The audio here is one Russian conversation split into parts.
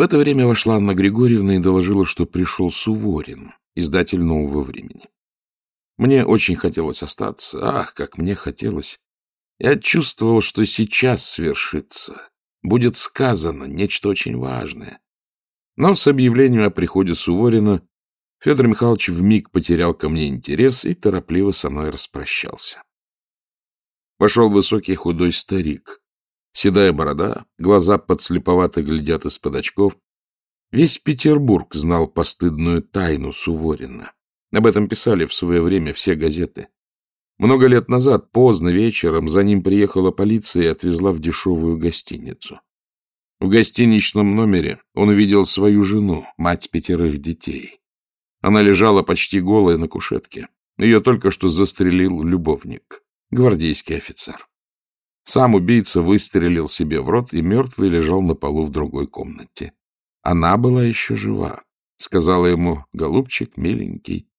В это время вошла Анна Григорьевна и доложила, что пришел Суворин, издатель «Нового времени». Мне очень хотелось остаться. Ах, как мне хотелось. Я чувствовал, что сейчас свершится. Будет сказано нечто очень важное. Но с объявлением о приходе Суворина Федор Михайлович вмиг потерял ко мне интерес и торопливо со мной распрощался. Пошел высокий худой старик. Седая борода, глаза подслеповато глядят из-под очков. Весь Петербург знал постыдную тайну Суворина. Об этом писали в свое время все газеты. Много лет назад, поздно вечером, за ним приехала полиция и отвезла в дешевую гостиницу. В гостиничном номере он увидел свою жену, мать пятерых детей. Она лежала почти голая на кушетке. Ее только что застрелил любовник, гвардейский офицер. Сам убийца выстрелил себе в рот и мертвый лежал на полу в другой комнате. Она была еще жива. Сказала ему, голубчик, миленький,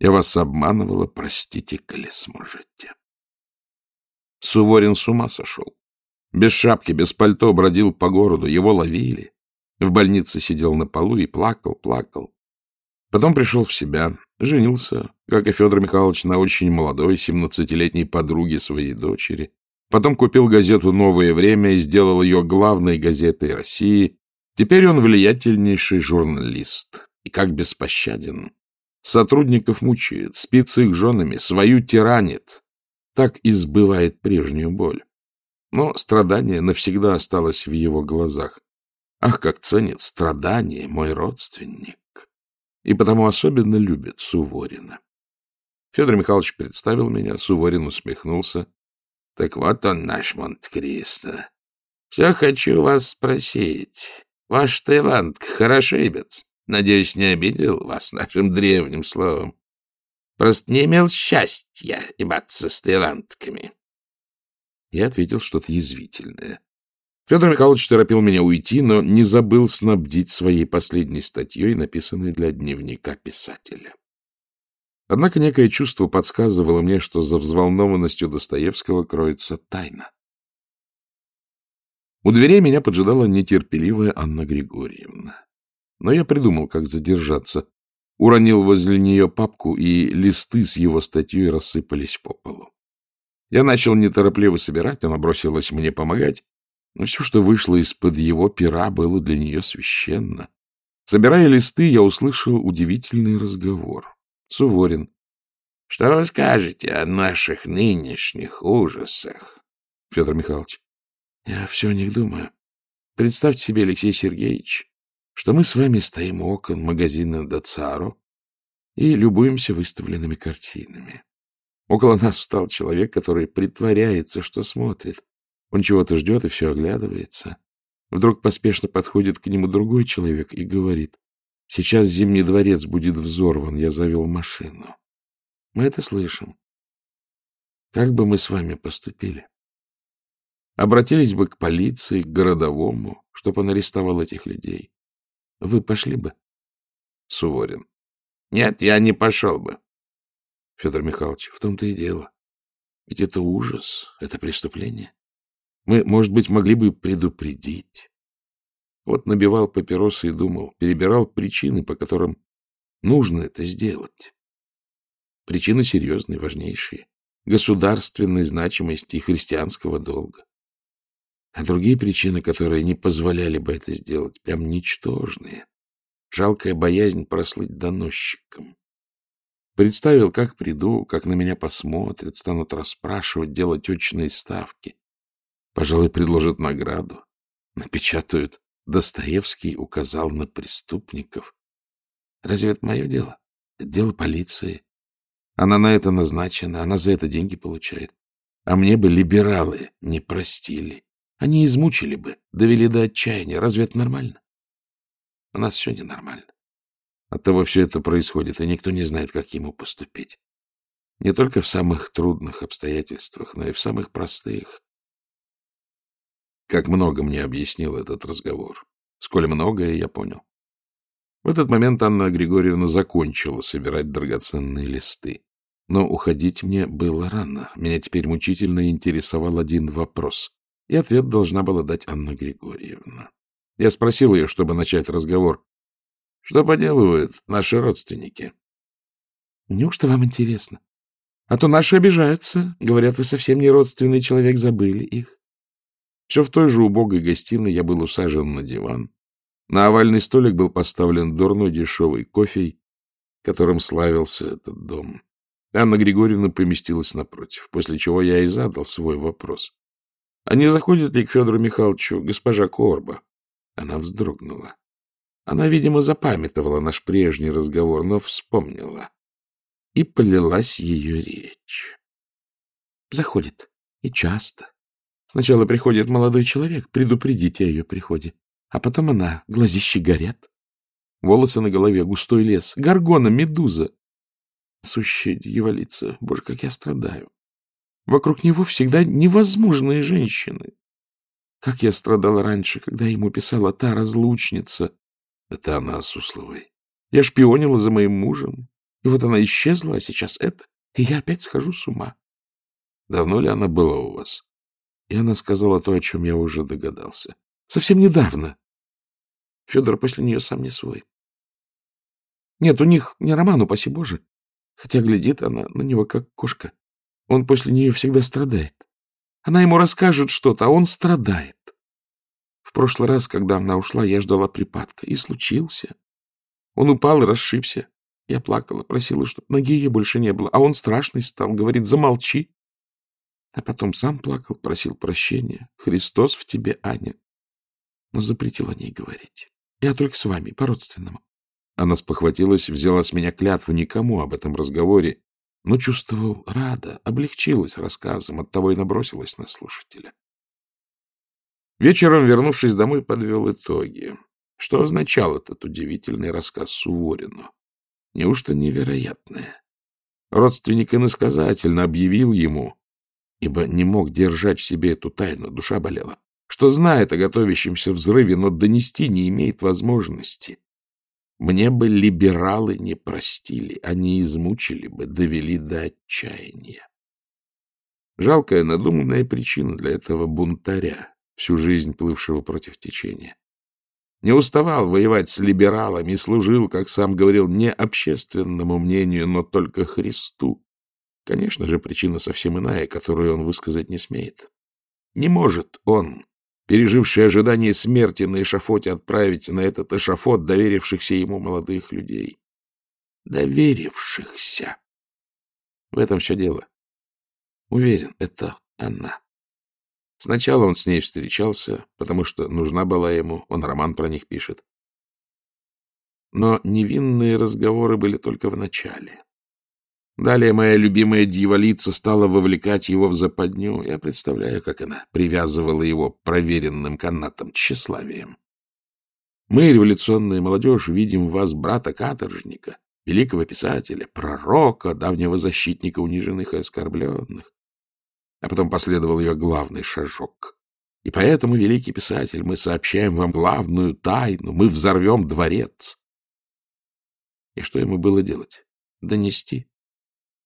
я вас обманывала, простите, коли сможете. Суворин с ума сошел. Без шапки, без пальто бродил по городу, его ловили. В больнице сидел на полу и плакал, плакал. Потом пришел в себя, женился, как и Федор Михайлович, на очень молодой, семнадцатилетней подруге своей дочери. Потом купил газету «Новое время» и сделал ее главной газетой России. Теперь он влиятельнейший журналист и как беспощаден. Сотрудников мучает, спит с их женами, свою тиранит. Так избывает прежнюю боль. Но страдание навсегда осталось в его глазах. Ах, как ценит страдание мой родственник! И потому особенно любит Суворина. Федор Михайлович представил меня, Суворин усмехнулся. — Так вот он, наш Монте-Кристо. Все хочу вас спросить. Ваш Таиланд хорошибец? Надеюсь, не обидел вас нашим древним словом. Просто не имел счастья ебаться с таиландками. Я ответил что-то язвительное. Федор Михайлович торопил меня уйти, но не забыл снабдить своей последней статьей, написанной для дневника писателя. Однако некое чувство подсказывало мне, что за взволнованностью Достоевского кроется тайна. У дверей меня поджидала нетерпеливая Анна Григорьевна. Но я придумал, как задержаться. Уронил возле нее папку, и листы с его статьей рассыпались по полу. Я начал неторопливо собирать, она бросилась мне помогать, но все, что вышло из-под его пера, было для нее священно. Собирая листы, я услышал удивительный разговор. Суворин. — Что вы скажете о наших нынешних ужасах? Федор Михайлович. — Я все о них думаю. Представьте себе, Алексей Сергеевич, что мы с вами стоим у окон магазина Дацаро и любуемся выставленными картинами. Около нас встал человек, который притворяется, что смотрит. Он чего-то ждет и все оглядывается. Вдруг поспешно подходит к нему другой человек и говорит, «Сейчас Зимний дворец будет взорван, я завел машину». Мы это слышим. Как бы мы с вами поступили? Обратились бы к полиции, к городовому, чтобы он арестовал этих людей. Вы пошли бы? Суворин. Нет, я не пошел бы. Федор Михайлович, в том-то и дело. Ведь это ужас, это преступление. Мы, может быть, могли бы предупредить. Вот набивал папиросы и думал, перебирал причины, по которым нужно это сделать. Причины серьезные, важнейшие, государственной значимости и христианского долга. А другие причины, которые не позволяли бы это сделать, прям ничтожные. Жалкая боязнь прослыть доносчиком. Представил, как приду, как на меня посмотрят, станут расспрашивать, делать очные ставки. Пожалуй, предложат награду. Напечатают. Достоевский указал на преступников. Разве это мое дело? Это дело полиции. Она на это назначена, она за это деньги получает. А мне бы либералы не простили. Они измучили бы, довели до отчаяния. Разве это нормально? У нас все ненормально. Оттого все это происходит, и никто не знает, как ему поступить. Не только в самых трудных обстоятельствах, но и в самых простых. Как много мне объяснил этот разговор. Сколь многое я понял. В этот момент Анна Григорьевна закончила собирать драгоценные листы. Но уходить мне было рано. Меня теперь мучительно интересовал один вопрос и ответ должна была дать Анна Григорьевна. Я спросил ее, чтобы начать разговор. Что поделывают наши родственники? Неужто вам интересно? А то наши обижаются. Говорят, вы совсем не родственный человек, забыли их. Все в той же убогой гостиной я был усажен на диван. На овальный столик был поставлен дурной дешевый кофей, которым славился этот дом. Анна Григорьевна поместилась напротив, после чего я и задал свой вопрос. — А не заходит ли к Федору Михайловичу госпожа Корба? Она вздрогнула. Она, видимо, запамятовала наш прежний разговор, но вспомнила. И полилась ее речь. Заходит. И часто. Сначала приходит молодой человек, предупредите о ее приходе. А потом она, глазищи горят. Волосы на голове, густой лес, горгона, медуза. Сущая дьяволица, боже, как я страдаю. Вокруг него всегда невозможные женщины. Как я страдала раньше, когда ему писала та разлучница. Это она, Сусловой. Я шпионила за моим мужем. И вот она исчезла, а сейчас это. И я опять схожу с ума. Давно ли она была у вас? И она сказала то, о чем я уже догадался. Совсем недавно. Федор после нее сам не свой. Нет, у них не роман, упаси Боже. Хотя глядит она на него, как кошка. Он после нее всегда страдает. Она ему расскажет что-то, а он страдает. В прошлый раз, когда она ушла, я ждала припадка. И случился. Он упал и расшибся. Я плакала, просила, чтобы ноги ее больше не было. А он страшный стал, говорит, замолчи. А потом сам плакал, просил прощения. Христос в тебе, Аня. Но запретил о ней говорить. Я только с вами, по-родственному. Она спохватилась, взяла с меня клятву никому об этом разговоре, но чувствовал рада, облегчилась рассказом, оттого и набросилась на слушателя. Вечером, вернувшись домой, подвел итоги. Что означал этот удивительный рассказ Суворину? Неужто невероятное? Родственник иносказательно объявил ему, ибо не мог держать в себе эту тайну, душа болела, что знает о готовящемся взрыве, но донести не имеет возможности. Мне бы либералы не простили, они измучили бы, довели до отчаяния. Жалкая надуманная причина для этого бунтаря, всю жизнь плывшего против течения. Не уставал воевать с либералами служил, как сам говорил, не общественному мнению, но только Христу. Конечно же, причина совсем иная, которую он высказать не смеет. Не может он переживший ожидание смерти на эшафоте, отправить на этот эшафот доверившихся ему молодых людей. Доверившихся. В этом все дело. Уверен, это она. Сначала он с ней встречался, потому что нужна была ему, он роман про них пишет. Но невинные разговоры были только в начале. Далее моя любимая дьяволица стала вовлекать его в западню. Я представляю, как она привязывала его проверенным канатом тщеславием. Мы, революционная молодежь, видим в вас брата-каторжника, великого писателя, пророка, давнего защитника униженных и оскорбленных. А потом последовал ее главный шажок. И поэтому, великий писатель, мы сообщаем вам главную тайну, мы взорвем дворец. И что ему было делать? Донести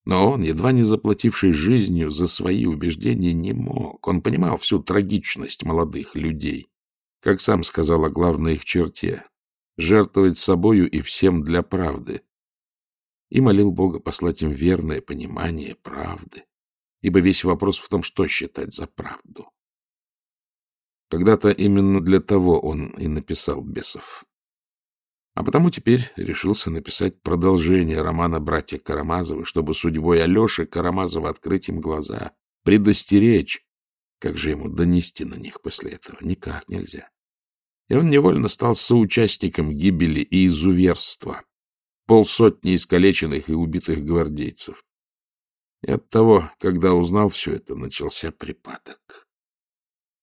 но он, едва не заплативший жизнью за свои убеждения, не мог. Он понимал всю трагичность молодых людей. Как сам сказал о главной их черте — жертвовать собою и всем для правды. И молил Бога послать им верное понимание правды, ибо весь вопрос в том, что считать за правду. Когда-то именно для того он и написал «Бесов». А потому теперь решился написать продолжение романа «Братья Карамазовы», чтобы судьбой Алеши Карамазова открыть им глаза, предостеречь. Как же ему донести на них после этого? Никак нельзя. И он невольно стал соучастником гибели и изуверства полсотни искалеченных и убитых гвардейцев. И от того, когда узнал все это, начался припадок.